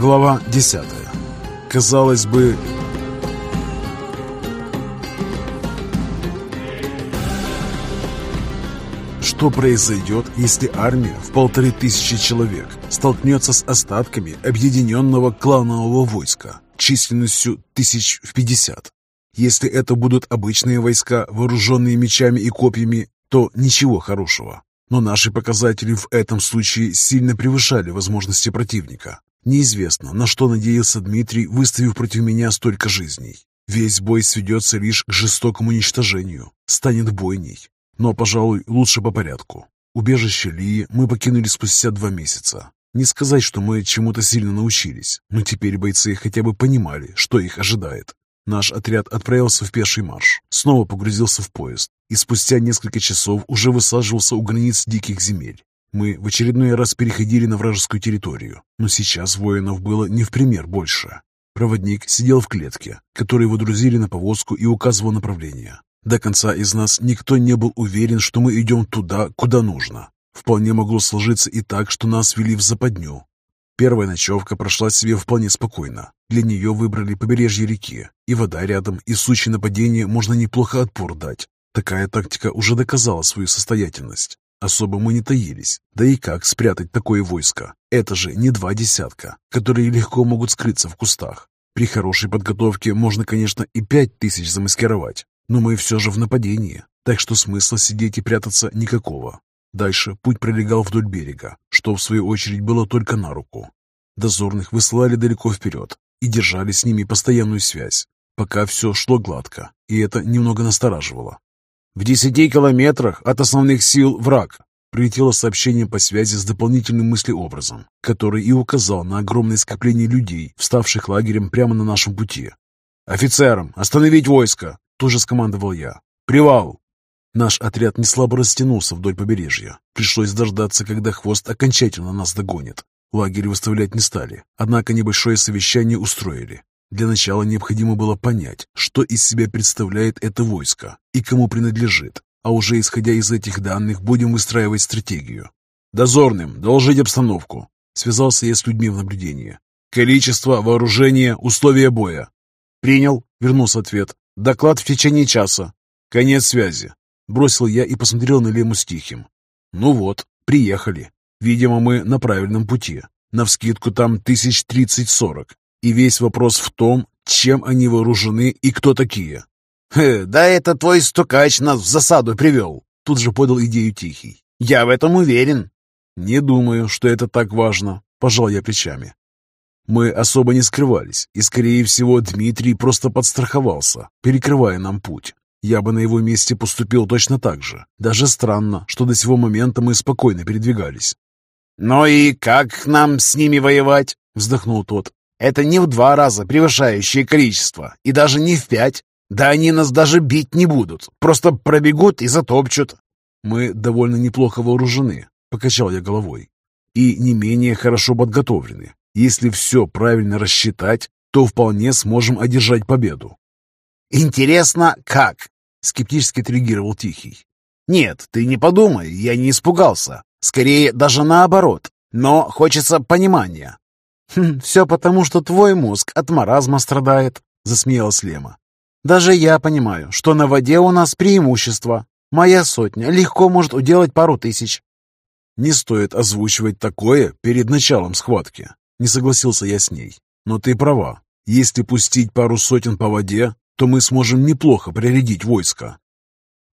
Глава 10. Казалось бы... Что произойдет, если армия в полторы тысячи человек столкнется с остатками объединенного кланового войска численностью тысяч в пятьдесят? Если это будут обычные войска, вооруженные мечами и копьями, то ничего хорошего. Но наши показатели в этом случае сильно превышали возможности противника. Неизвестно, на что надеялся Дмитрий, выставив против меня столько жизней. Весь бой сведется лишь к жестокому уничтожению, станет бойней. Но, пожалуй, лучше по порядку. Убежище Лии мы покинули спустя два месяца. Не сказать, что мы чему-то сильно научились, но теперь бойцы хотя бы понимали, что их ожидает. Наш отряд отправился в пеший марш, снова погрузился в поезд и спустя несколько часов уже высаживался у границ диких земель. Мы в очередной раз переходили на вражескую территорию, но сейчас воинов было не в пример больше. Проводник сидел в клетке, которую выдрузили на повозку и указывал направление. До конца из нас никто не был уверен, что мы идем туда, куда нужно. Вполне могло сложиться и так, что нас вели в западню. Первая ночевка прошла себе вполне спокойно. Для нее выбрали побережье реки, и вода рядом, и в случае нападения можно неплохо отпор дать. Такая тактика уже доказала свою состоятельность. Особо мы не таились. Да и как спрятать такое войско? Это же не два десятка, которые легко могут скрыться в кустах. При хорошей подготовке можно, конечно, и пять тысяч замаскировать, но мы все же в нападении, так что смысла сидеть и прятаться никакого. Дальше путь пролегал вдоль берега, что в свою очередь было только на руку. Дозорных высылали далеко вперед и держали с ними постоянную связь, пока все шло гладко, и это немного настораживало. В десяти километрах от основных сил враг. Прилетело сообщение по связи с дополнительным мыслеобразом, который и указал на огромное скопление людей, вставших лагерем прямо на нашем пути. «Офицерам! Остановить войско!» – тоже скомандовал я. «Привал!» Наш отряд неслабо растянулся вдоль побережья. Пришлось дождаться, когда хвост окончательно нас догонит. Лагерь выставлять не стали, однако небольшое совещание устроили. Для начала необходимо было понять, что из себя представляет это войско и кому принадлежит, а уже исходя из этих данных будем выстраивать стратегию. «Дозорным, доложить обстановку», — связался я с людьми в наблюдении. «Количество, вооружение, условия боя». «Принял», — вернулся ответ. «Доклад в течение часа». «Конец связи», — бросил я и посмотрел на Лему с Тихим. «Ну вот, приехали. Видимо, мы на правильном пути. Навскидку там тысяч тридцать-сорок. И весь вопрос в том, чем они вооружены и кто такие. «Хе, да это твой стукач нас в засаду привел», — тут же подал идею Тихий. «Я в этом уверен». «Не думаю, что это так важно», — пожал я плечами. Мы особо не скрывались, и, скорее всего, Дмитрий просто подстраховался, перекрывая нам путь. Я бы на его месте поступил точно так же. Даже странно, что до сего момента мы спокойно передвигались. «Ну и как нам с ними воевать?» — вздохнул тот. Это не в два раза превышающее количество, и даже не в пять. Да они нас даже бить не будут, просто пробегут и затопчут. Мы довольно неплохо вооружены, покачал я головой, и не менее хорошо подготовлены. Если все правильно рассчитать, то вполне сможем одержать победу. Интересно, как? Скептически отреагировал Тихий. Нет, ты не подумай, я не испугался. Скорее, даже наоборот. Но хочется понимания. «Хм, «Все потому, что твой мозг от маразма страдает», — засмеялась Лема. «Даже я понимаю, что на воде у нас преимущество. Моя сотня легко может уделать пару тысяч». «Не стоит озвучивать такое перед началом схватки», — не согласился я с ней. «Но ты права. Если пустить пару сотен по воде, то мы сможем неплохо прирядить войско».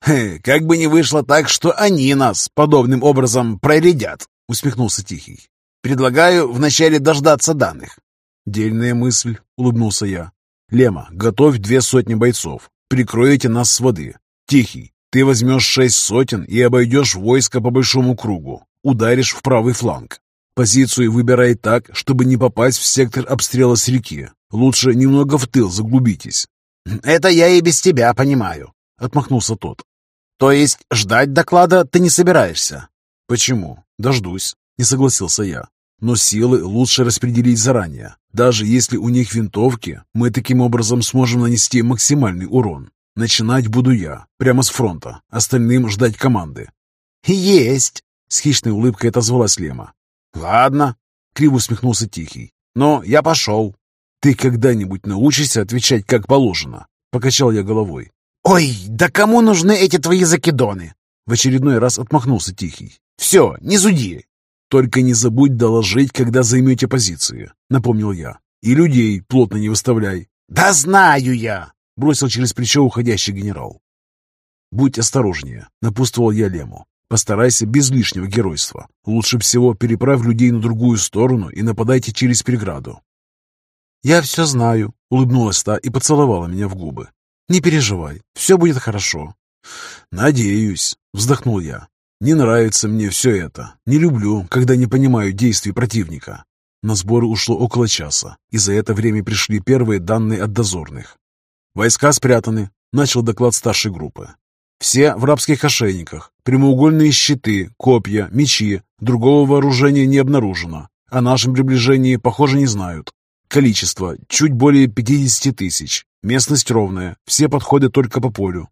«Хе, как бы не вышло так, что они нас подобным образом проредят», — усмехнулся Тихий. Предлагаю вначале дождаться данных. Дельная мысль, улыбнулся я. Лема, готовь две сотни бойцов. Прикроете нас с воды. Тихий, ты возьмешь шесть сотен и обойдешь войско по большому кругу. Ударишь в правый фланг. Позицию выбирай так, чтобы не попасть в сектор обстрела с реки. Лучше немного в тыл заглубитесь. «Это я и без тебя понимаю», — отмахнулся тот. «То есть ждать доклада ты не собираешься?» «Почему? Дождусь», — не согласился я. Но силы лучше распределить заранее. Даже если у них винтовки, мы таким образом сможем нанести максимальный урон. Начинать буду я, прямо с фронта, остальным ждать команды. «Есть!» — с хищной улыбкой отозвалась Лема. «Ладно», — криво усмехнулся Тихий. Но я пошел». «Ты когда-нибудь научишься отвечать как положено?» Покачал я головой. «Ой, да кому нужны эти твои закидоны?» В очередной раз отмахнулся Тихий. «Все, не зуди!» «Только не забудь доложить, когда займете позиции», — напомнил я. «И людей плотно не выставляй». «Да знаю я!» — бросил через плечо уходящий генерал. «Будь осторожнее», — напутствовал я Лему. «Постарайся без лишнего геройства. Лучше всего переправь людей на другую сторону и нападайте через преграду». «Я все знаю», — улыбнулась та и поцеловала меня в губы. «Не переживай, все будет хорошо». «Надеюсь», — вздохнул я. «Не нравится мне все это. Не люблю, когда не понимаю действий противника». На сборы ушло около часа, и за это время пришли первые данные от дозорных. «Войска спрятаны», — начал доклад старшей группы. Все в рабских ошейниках, прямоугольные щиты, копья, мечи, другого вооружения не обнаружено. О нашем приближении, похоже, не знают. Количество – чуть более 50 тысяч. Местность ровная, все подходят только по полю.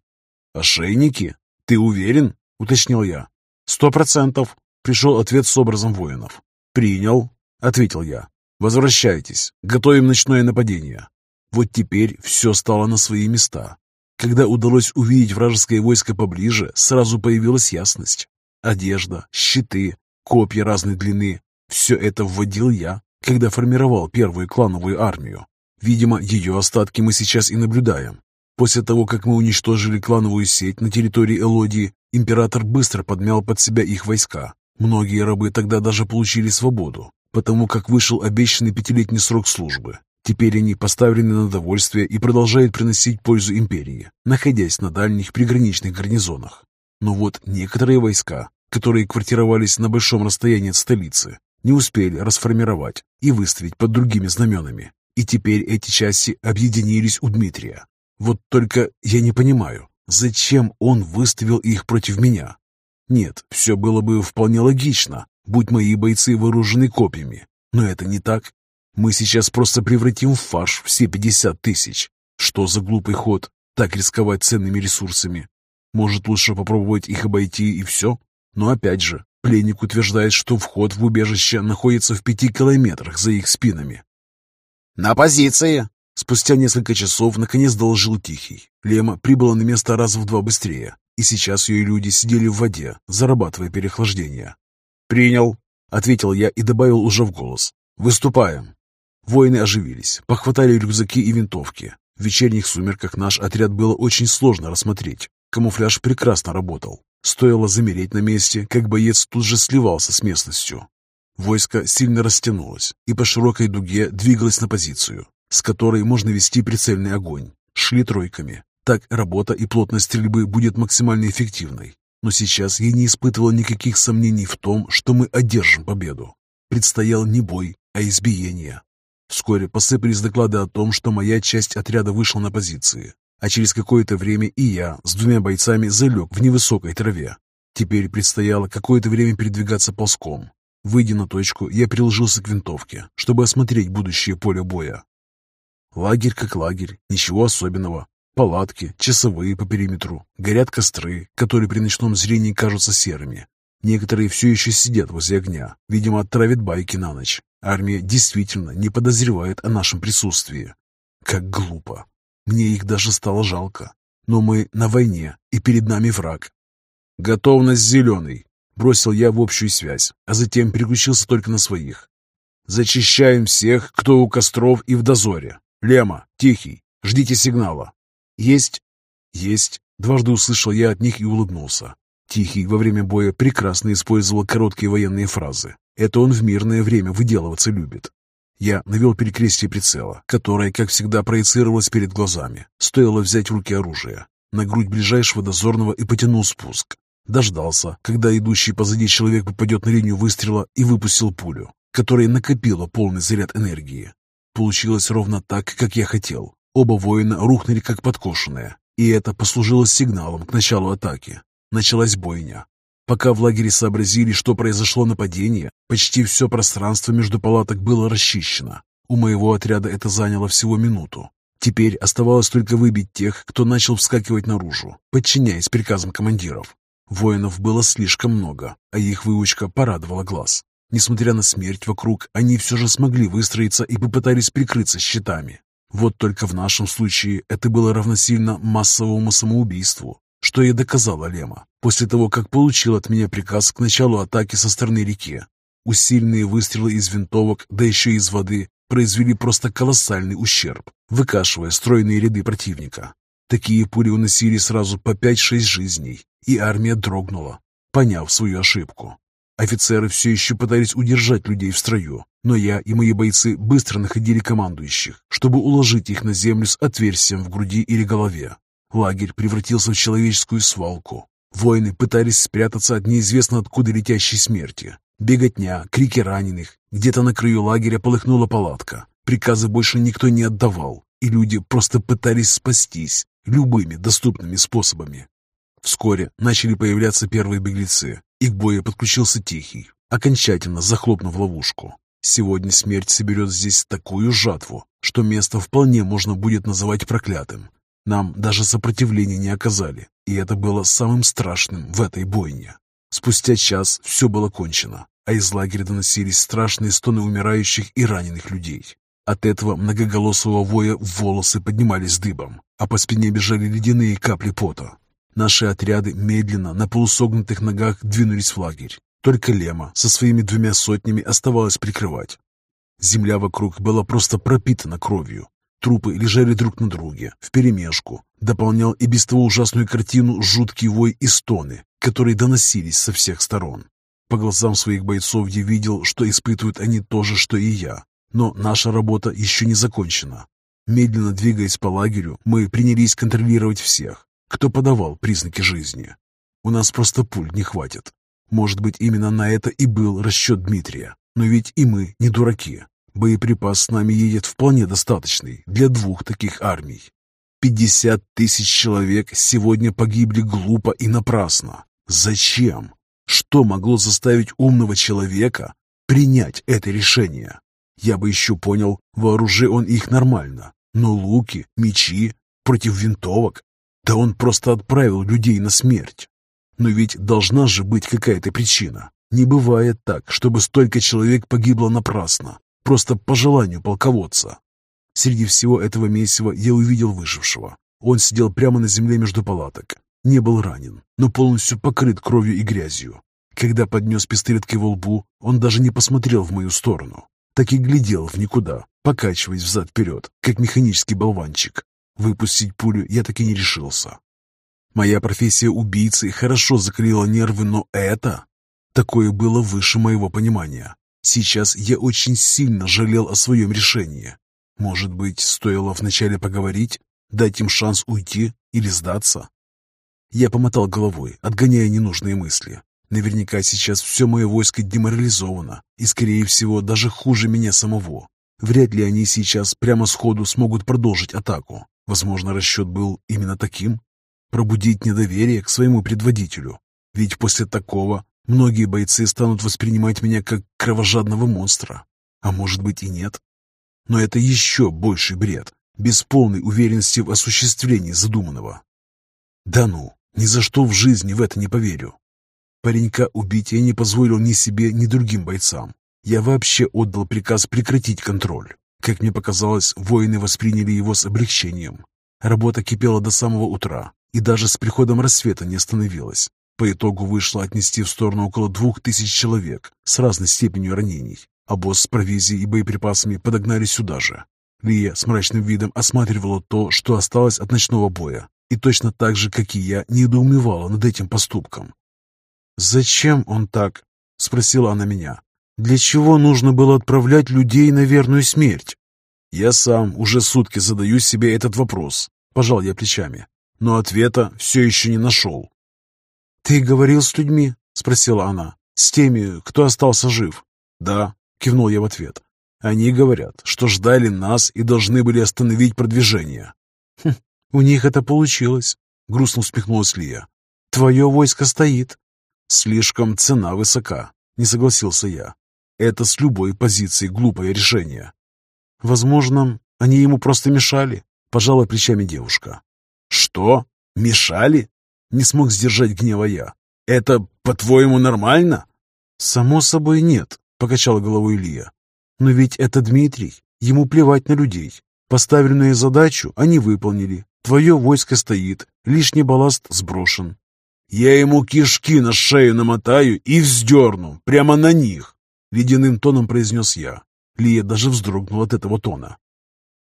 «Ошейники? Ты уверен?» – уточнил я. «Сто процентов», – пришел ответ с образом воинов. «Принял», – ответил я. «Возвращайтесь, готовим ночное нападение». Вот теперь все стало на свои места. Когда удалось увидеть вражеское войско поближе, сразу появилась ясность. Одежда, щиты, копья разной длины – все это вводил я, когда формировал первую клановую армию. Видимо, ее остатки мы сейчас и наблюдаем. После того, как мы уничтожили клановую сеть на территории Элодии, император быстро подмял под себя их войска. Многие рабы тогда даже получили свободу, потому как вышел обещанный пятилетний срок службы. Теперь они поставлены на довольствие и продолжают приносить пользу империи, находясь на дальних приграничных гарнизонах. Но вот некоторые войска, которые квартировались на большом расстоянии от столицы, не успели расформировать и выставить под другими знаменами. И теперь эти части объединились у Дмитрия. Вот только я не понимаю, зачем он выставил их против меня? Нет, все было бы вполне логично, будь мои бойцы вооружены копьями. Но это не так. Мы сейчас просто превратим в фарш все 50 тысяч. Что за глупый ход, так рисковать ценными ресурсами? Может, лучше попробовать их обойти и все? Но опять же, пленник утверждает, что вход в убежище находится в пяти километрах за их спинами. «На позиции!» Спустя несколько часов наконец доложил Тихий. Лема прибыла на место раз в два быстрее, и сейчас ее люди сидели в воде, зарабатывая переохлаждение. «Принял», — ответил я и добавил уже в голос. «Выступаем». Воины оживились, похватали рюкзаки и винтовки. В вечерних сумерках наш отряд было очень сложно рассмотреть. Камуфляж прекрасно работал. Стоило замереть на месте, как боец тут же сливался с местностью. Войско сильно растянулось и по широкой дуге двигалось на позицию, с которой можно вести прицельный огонь. Шли тройками. Так работа и плотность стрельбы будет максимально эффективной. Но сейчас я не испытывал никаких сомнений в том, что мы одержим победу. Предстоял не бой, а избиение. Вскоре посыпались доклады о том, что моя часть отряда вышла на позиции, а через какое-то время и я с двумя бойцами залег в невысокой траве. Теперь предстояло какое-то время передвигаться ползком. Выйдя на точку, я приложился к винтовке, чтобы осмотреть будущее поле боя. Лагерь как лагерь, ничего особенного. Палатки, часовые по периметру, горят костры, которые при ночном зрении кажутся серыми. Некоторые все еще сидят возле огня, видимо, отравят байки на ночь. Армия действительно не подозревает о нашем присутствии. Как глупо. Мне их даже стало жалко. Но мы на войне, и перед нами враг. Готовность зеленый. Бросил я в общую связь, а затем переключился только на своих. Зачищаем всех, кто у костров и в дозоре. Лема, Тихий, ждите сигнала. Есть? Есть. Дважды услышал я от них и улыбнулся. Тихий во время боя прекрасно использовал короткие военные фразы. Это он в мирное время выделываться любит. Я навел перекрестие прицела, которое, как всегда, проецировалось перед глазами. Стоило взять в руки оружие. На грудь ближайшего дозорного и потянул спуск. Дождался, когда идущий позади человек попадет на линию выстрела и выпустил пулю, которая накопила полный заряд энергии. Получилось ровно так, как я хотел. Оба воина рухнули как подкошенные, и это послужило сигналом к началу атаки. Началась бойня. Пока в лагере сообразили, что произошло нападение, почти все пространство между палаток было расчищено. У моего отряда это заняло всего минуту. Теперь оставалось только выбить тех, кто начал вскакивать наружу, подчиняясь приказам командиров. Воинов было слишком много, а их выучка порадовала глаз. Несмотря на смерть вокруг, они все же смогли выстроиться и попытались прикрыться щитами. Вот только в нашем случае это было равносильно массовому самоубийству, что и доказала Лема, после того, как получил от меня приказ к началу атаки со стороны реки. Усиленные выстрелы из винтовок, да еще из воды, произвели просто колоссальный ущерб, выкашивая стройные ряды противника. Такие пули уносили сразу по 5-6 жизней, и армия дрогнула, поняв свою ошибку. Офицеры все еще пытались удержать людей в строю, но я и мои бойцы быстро находили командующих, чтобы уложить их на землю с отверстием в груди или голове. Лагерь превратился в человеческую свалку. Воины пытались спрятаться от неизвестно откуда летящей смерти. Беготня, крики раненых. Где-то на краю лагеря полыхнула палатка. Приказы больше никто не отдавал, и люди просто пытались спастись любыми доступными способами. Вскоре начали появляться первые беглецы, и к бою подключился Тихий, окончательно захлопнув ловушку. Сегодня смерть соберет здесь такую жатву, что место вполне можно будет называть проклятым. Нам даже сопротивления не оказали, и это было самым страшным в этой бойне. Спустя час все было кончено, а из лагеря доносились страшные стоны умирающих и раненых людей. От этого многоголосого воя волосы поднимались дыбом, а по спине бежали ледяные капли пота. Наши отряды медленно, на полусогнутых ногах двинулись в лагерь. Только Лема со своими двумя сотнями оставалось прикрывать. Земля вокруг была просто пропитана кровью. Трупы лежали друг на друге, вперемешку. Дополнял и без того ужасную картину жуткий вой и стоны, которые доносились со всех сторон. По глазам своих бойцов я видел, что испытывают они то же, что и я. Но наша работа еще не закончена. Медленно двигаясь по лагерю, мы принялись контролировать всех, кто подавал признаки жизни. У нас просто пуль не хватит. Может быть, именно на это и был расчет Дмитрия. Но ведь и мы не дураки. Боеприпас с нами едет вполне достаточный для двух таких армий. Пятьдесят тысяч человек сегодня погибли глупо и напрасно. Зачем? Что могло заставить умного человека принять это решение? Я бы еще понял, вооружи он их нормально. Но луки, мечи против винтовок да он просто отправил людей на смерть. Но ведь должна же быть какая-то причина. Не бывает так, чтобы столько человек погибло напрасно, просто по желанию полководца. Среди всего этого месива я увидел выжившего. Он сидел прямо на земле между палаток. Не был ранен, но полностью покрыт кровью и грязью. Когда поднес пистолет к его лбу, он даже не посмотрел в мою сторону. Так и глядел в никуда, покачиваясь взад-вперед, как механический болванчик. Выпустить пулю я так и не решился. Моя профессия убийцы хорошо закалила нервы, но это... Такое было выше моего понимания. Сейчас я очень сильно жалел о своем решении. Может быть, стоило вначале поговорить, дать им шанс уйти или сдаться? Я помотал головой, отгоняя ненужные мысли. Наверняка сейчас все мое войско деморализовано, и, скорее всего, даже хуже меня самого. Вряд ли они сейчас прямо сходу смогут продолжить атаку. Возможно, расчет был именно таким? Пробудить недоверие к своему предводителю. Ведь после такого многие бойцы станут воспринимать меня как кровожадного монстра. А может быть и нет. Но это еще больший бред, без полной уверенности в осуществлении задуманного. Да ну, ни за что в жизни в это не поверю. Паренька убить я не позволил ни себе, ни другим бойцам. Я вообще отдал приказ прекратить контроль. Как мне показалось, воины восприняли его с облегчением. Работа кипела до самого утра, и даже с приходом рассвета не остановилась. По итогу вышло отнести в сторону около двух тысяч человек с разной степенью ранений. А босс с провизией и боеприпасами подогнали сюда же. Лия с мрачным видом осматривала то, что осталось от ночного боя, и точно так же, как и я, недоумевала над этим поступком. «Зачем он так?» — спросила она меня. Для чего нужно было отправлять людей на верную смерть? Я сам уже сутки задаю себе этот вопрос. Пожал я плечами, но ответа все еще не нашел. «Ты говорил с людьми?» — спросила она. «С теми, кто остался жив?» «Да», — кивнул я в ответ. «Они говорят, что ждали нас и должны были остановить продвижение». «Хм, у них это получилось», — грустно усмехнулась Лия. «Твое войско стоит». «Слишком цена высока», — не согласился я. Это с любой позиции глупое решение. Возможно, они ему просто мешали, пожала плечами девушка. Что? Мешали? Не смог сдержать гнева я. Это, по-твоему, нормально? Само собой, нет. — покачала головой Илья. «Но ведь это Дмитрий. Ему плевать на людей. Поставленную задачу они выполнили. Твое войско стоит, лишний балласт сброшен. Я ему кишки на шею намотаю и вздерну, прямо на них, ледяным тоном произнес я. Лия даже вздрогнула от этого тона.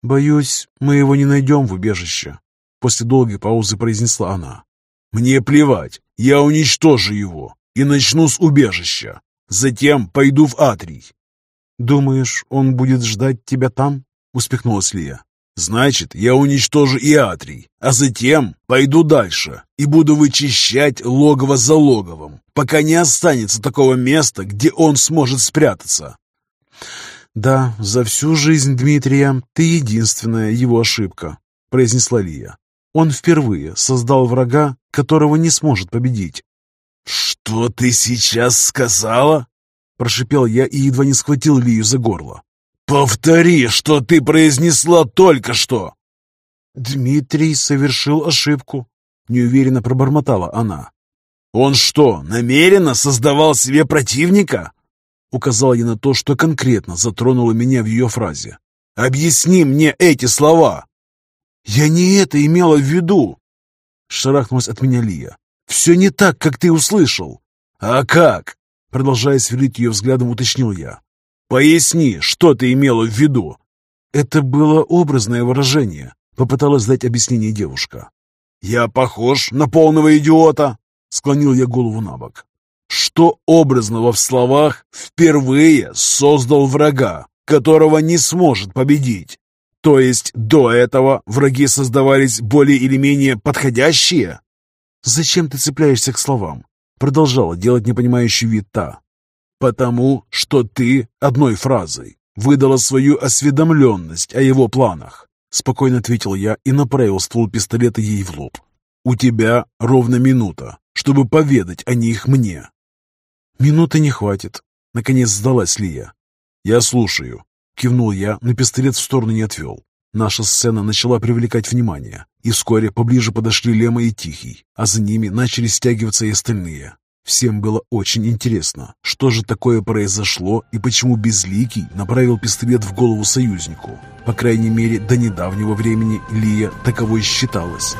«Боюсь, мы его не найдем в убежище», — после долгой паузы произнесла она. «Мне плевать, я уничтожу его и начну с убежища. Затем пойду в Атрий». «Думаешь, он будет ждать тебя там?» — успехнулась Лия. «Значит, я уничтожу и Атрий, а затем пойду дальше и буду вычищать логово за логовом, пока не останется такого места, где он сможет спрятаться». «Да, за всю жизнь Дмитрия ты единственная его ошибка», — произнесла Лия. «Он впервые создал врага, которого не сможет победить». «Что ты сейчас сказала?» Прошипел я и едва не схватил Лию за горло. «Повтори, что ты произнесла только что!» «Дмитрий совершил ошибку», — неуверенно пробормотала она. «Он что, намеренно создавал себе противника?» Указал я на то, что конкретно затронуло меня в ее фразе. «Объясни мне эти слова!» «Я не это имела в виду!» Шарахнулась от меня Лия. «Все не так, как ты услышал!» «А как?» Продолжая сверлить ее взглядом, уточнил я. «Поясни, что ты имела в виду?» «Это было образное выражение», — попыталась дать объяснение девушка. «Я похож на полного идиота?» — склонил я голову на бок. «Что образного в словах впервые создал врага, которого не сможет победить? То есть до этого враги создавались более или менее подходящие?» «Зачем ты цепляешься к словам?» Продолжала делать непонимающий вид та. «Потому что ты одной фразой выдала свою осведомленность о его планах», спокойно ответил я и направил ствол пистолета ей в лоб. «У тебя ровно минута, чтобы поведать о них мне». «Минуты не хватит», — наконец сдалась Лия. «Я слушаю», — кивнул я, но пистолет в сторону не отвел. Наша сцена начала привлекать внимание, и вскоре поближе подошли Лема и Тихий, а за ними начали стягиваться и остальные. Всем было очень интересно, что же такое произошло и почему Безликий направил пистолет в голову союзнику. По крайней мере, до недавнего времени Лия таковой считалась.